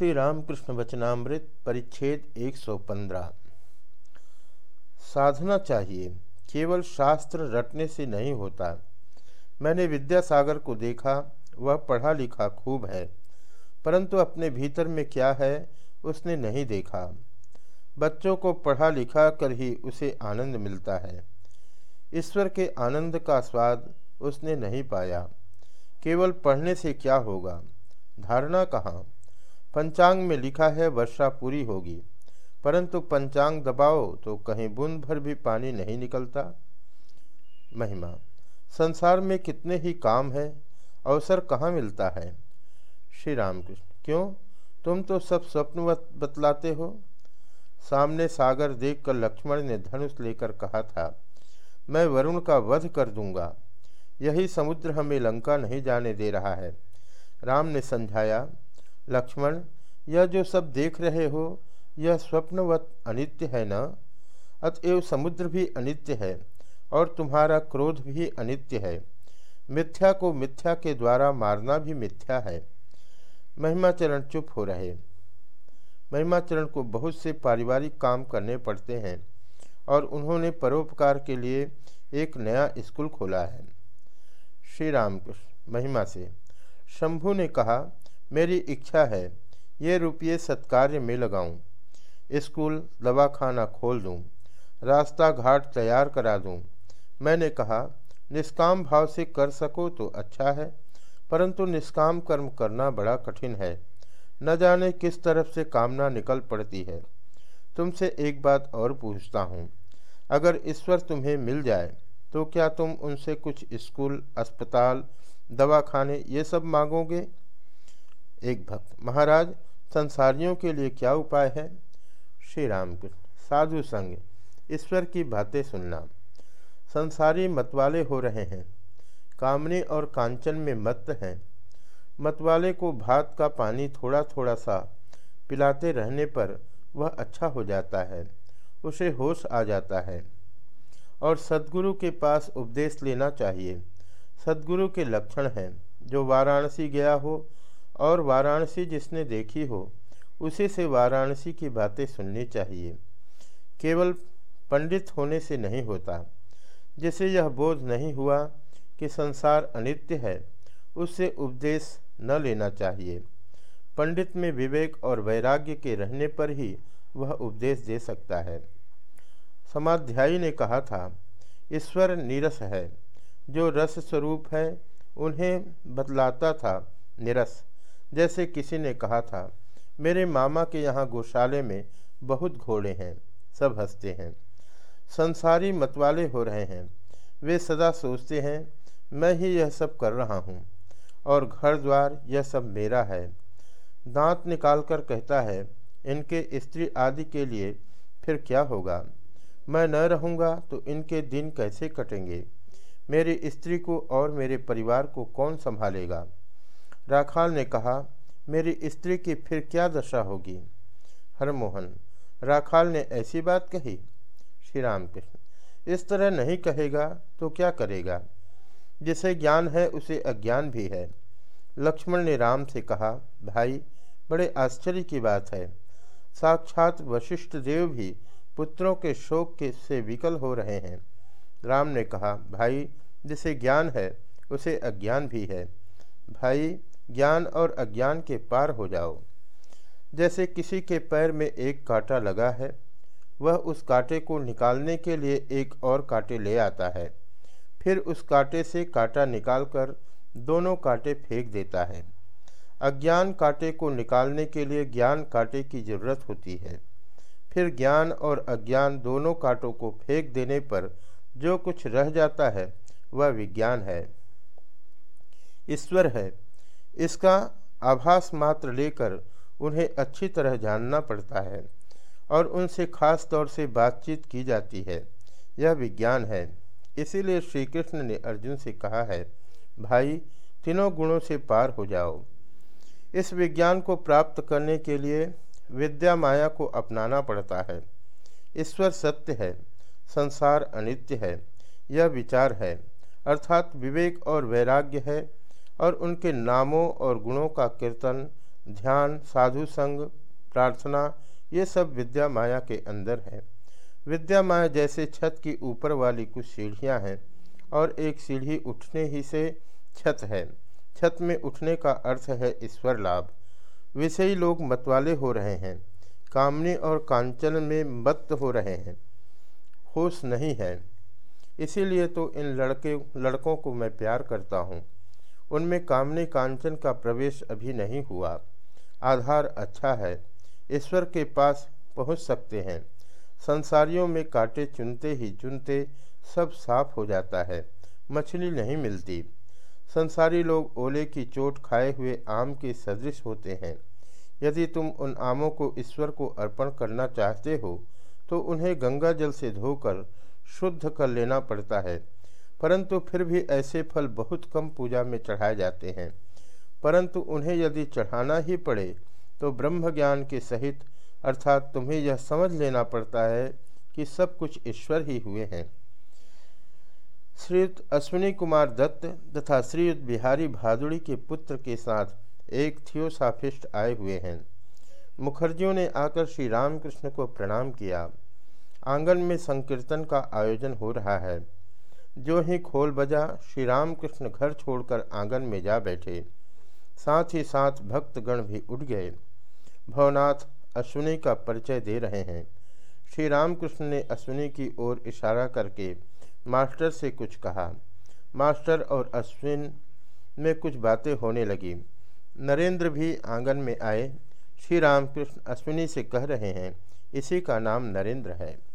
श्री रामकृष्ण वचनामृत परिच्छेद 115 साधना चाहिए, केवल शास्त्र रटने से नहीं होता। मैंने विद्यासागर को देखा, वह पढ़ा लिखा खूब है, परंतु अपने भीतर में क्या है, उसने नहीं देखा। बच्चों को पढ़ा लिखा कर ही उसे आनंद मिलता है। ईश्वर के आनंद का स्वाद उसने नहीं पाया। केवल पढ़ने से क्या होगा? धारणा कहाँ? पंचांग में लिखा है, वर्षा पूरी होगी। परंतु पंचांग दबाओ तो कहीं बूंद भर भी पानी नहीं निकलता। महिमा, संसार में कितने ही काम है, अवसर कहाँ मिलता है? श्री रामकृष्ण क्यों? तुम तो सब स्वप्न बतलाते हो। सामने सागर देखकर लक्ष्मण ने धनुष लेकर कहा था, मैं वरुण का वध कर दूँगा। यही समुद्र हमें लंका नहीं जाने दे रहा है। राम ने समझाया लक्ष्मण, यह जो सब देख रहे हो, यह स्वप्नवत अनित्य है न? अतएव समुद्र भी अनित्य है और तुम्हारा क्रोध भी अनित्य है। मिथ्या को मिथ्या के द्वारा मारना भी मिथ्या है। महिमाचरण चुप हो रहे। महिमाचरण को बहुत से पारिवारिक काम करने पड़ते हैं और उन्होंने परोपकार के लिए एक नया स्कूल खोला है। श्री रामकृष्ण महिमा से। शंभु ने कहा मेरी इच्छा है ये रुपये सत्कार्य में लगाऊँ, स्कूल दवाखाना खोल दूँ, रास्ता घाट तैयार करा दूँ। मैंने कहा निष्काम भाव से कर सको तो अच्छा है परंतु निष्काम कर्म करना बड़ा कठिन है। न जाने किस तरफ़ से कामना निकल पड़ती है। तुमसे एक बात और पूछता हूँ अगर ईश्वर तुम्हें मिल जाए तो क्या तुम उनसे कुछ स्कूल अस्पताल दवाखाने ये सब मांगोगे? एक भक्त। महाराज, संसारियों के लिए क्या उपाय है? श्री राम साधु संग, ईश्वर की बातें सुनना। संसारी मतवाले हो रहे हैं। कामने और कांचन में मत हैं। मतवाले को भात का पानी थोड़ा थोड़ा सा पिलाते रहने पर वह अच्छा हो जाता है, उसे होश आ जाता है। और सदगुरु के पास उपदेश लेना चाहिए। सदगुरु के लक्षण हैं, जो वाराणसी गया हो और वाराणसी जिसने देखी हो, उसी से वाराणसी की बातें सुननी चाहिए। केवल पंडित होने से नहीं होता। जिसे यह बोध नहीं हुआ कि संसार अनित्य है, उससे उपदेश न लेना चाहिए। पंडित में विवेक और वैराग्य के रहने पर ही वह उपदेश दे सकता है। समाध्यायी ने कहा था, ईश्वर निरस है। जो रस स्वरूप है, उन्हें बतलाता था निरस। जैसे किसी ने कहा था, मेरे मामा के यहाँ गौशाले में बहुत घोड़े हैं, सब हँसते हैं। संसारी मतवाले हो रहे हैं। वे सदा सोचते हैं, मैं ही यह सब कर रहा हूँ, और घर द्वार यह सब मेरा है। दांत निकालकर कहता है, इनके स्त्री आदि के लिए फिर क्या होगा? मैं न रहूँगा तो इनके दिन कैसे कटेंगे? मेरी स्त्री को और मेरे परिवार को कौन संभालेगा? राखाल ने कहा, मेरी स्त्री की फिर क्या दशा होगी? हरमोहन, राखाल ने ऐसी बात कही? श्री राम कृष्ण इस तरह नहीं कहेगा तो क्या करेगा? जिसे ज्ञान है, उसे अज्ञान भी है। लक्ष्मण ने राम से कहा, भाई, बड़े आश्चर्य की बात है। साक्षात वशिष्ठ देव भी पुत्रों के शोक के से विकल हो रहे हैं। राम ने कहा, भाई, जिसे ज्ञान है, उसे अज्ञान भी है। भाई ज्ञान और अज्ञान के पार हो जाओ। जैसे किसी के पैर में एक कांटा लगा है, वह उस कांटे को निकालने के लिए एक और कांटे ले आता है। फिर उस कांटे से कांटा निकालकर दोनों कांटे फेंक देता है। अज्ञान कांटे को निकालने के लिए ज्ञान कांटे की ज़रूरत होती है। फिर ज्ञान और अज्ञान दोनों कांटों को फेंक देने पर जो कुछ रह जाता है, वह विज्ञान है। ईश्वर है। इसका आभास मात्र लेकर उन्हें अच्छी तरह जानना पड़ता है और उनसे खास तौर से बातचीत की जाती है। यह विज्ञान है। इसीलिए श्री कृष्ण ने अर्जुन से कहा है, भाई, तीनों गुणों से पार हो जाओ। इस विज्ञान को प्राप्त करने के लिए विद्या माया को अपनाना पड़ता है। ईश्वर सत्य है, संसार अनित्य है, यह विचार है। अर्थात विवेक और वैराग्य है और उनके नामों और गुणों का कीर्तन, ध्यान, साधु संग, प्रार्थना, ये सब विद्या माया के अंदर है। विद्या माया जैसे छत की ऊपर वाली कुछ सीढ़ियाँ हैं और एक सीढ़ी उठने ही से छत है। छत में उठने का अर्थ है ईश्वर लाभ। विषयी लोग मतवाले हो रहे हैं। कामनी और कांचन में मत हो रहे हैं। होश नहीं है। इसीलिए तो इन लड़के, लड़कों को मैं प्यार करता हूँ। उनमें कामनी कांचन का प्रवेश अभी नहीं हुआ। आधार अच्छा है। ईश्वर के पास पहुँच सकते हैं। संसारियों में कांटे चुनते ही चुनते सब साफ़ हो जाता है। मछली नहीं मिलती। संसारी लोग ओले की चोट खाए हुए आम के सदृश होते हैं। यदि तुम उन आमों को ईश्वर को अर्पण करना चाहते हो तो उन्हें गंगा जल से धोकर शुद्ध कर लेना पड़ता है। परंतु फिर भी ऐसे फल बहुत कम पूजा में चढ़ाए जाते हैं। परंतु उन्हें यदि चढ़ाना ही पड़े तो ब्रह्म ज्ञान के सहित, अर्थात तुम्हें यह समझ लेना पड़ता है कि सब कुछ ईश्वर ही हुए हैं। श्रीयुक्त अश्विनी कुमार दत्त तथा श्रीयुक्त बिहारी भादुड़ी के पुत्र के साथ एक थियोसाफिस्ट आए हुए हैं। मुखर्जियों ने आकर श्री रामकृष्ण को प्रणाम किया। आँगन में संकीर्तन का आयोजन हो रहा है। जो ही खोल बजा, श्री रामकृष्ण घर छोड़कर आँगन में जा बैठे। साथ ही साथ भक्तगण भी उठ गए। भवनाथ अश्विनी का परिचय दे रहे हैं। श्री रामकृष्ण ने अश्विनी की ओर इशारा करके मास्टर से कुछ कहा। मास्टर और अश्विन में कुछ बातें होने लगी। नरेंद्र भी आँगन में आए। श्री रामकृष्ण अश्विनी से कह रहे हैं, इसी का नाम नरेंद्र है।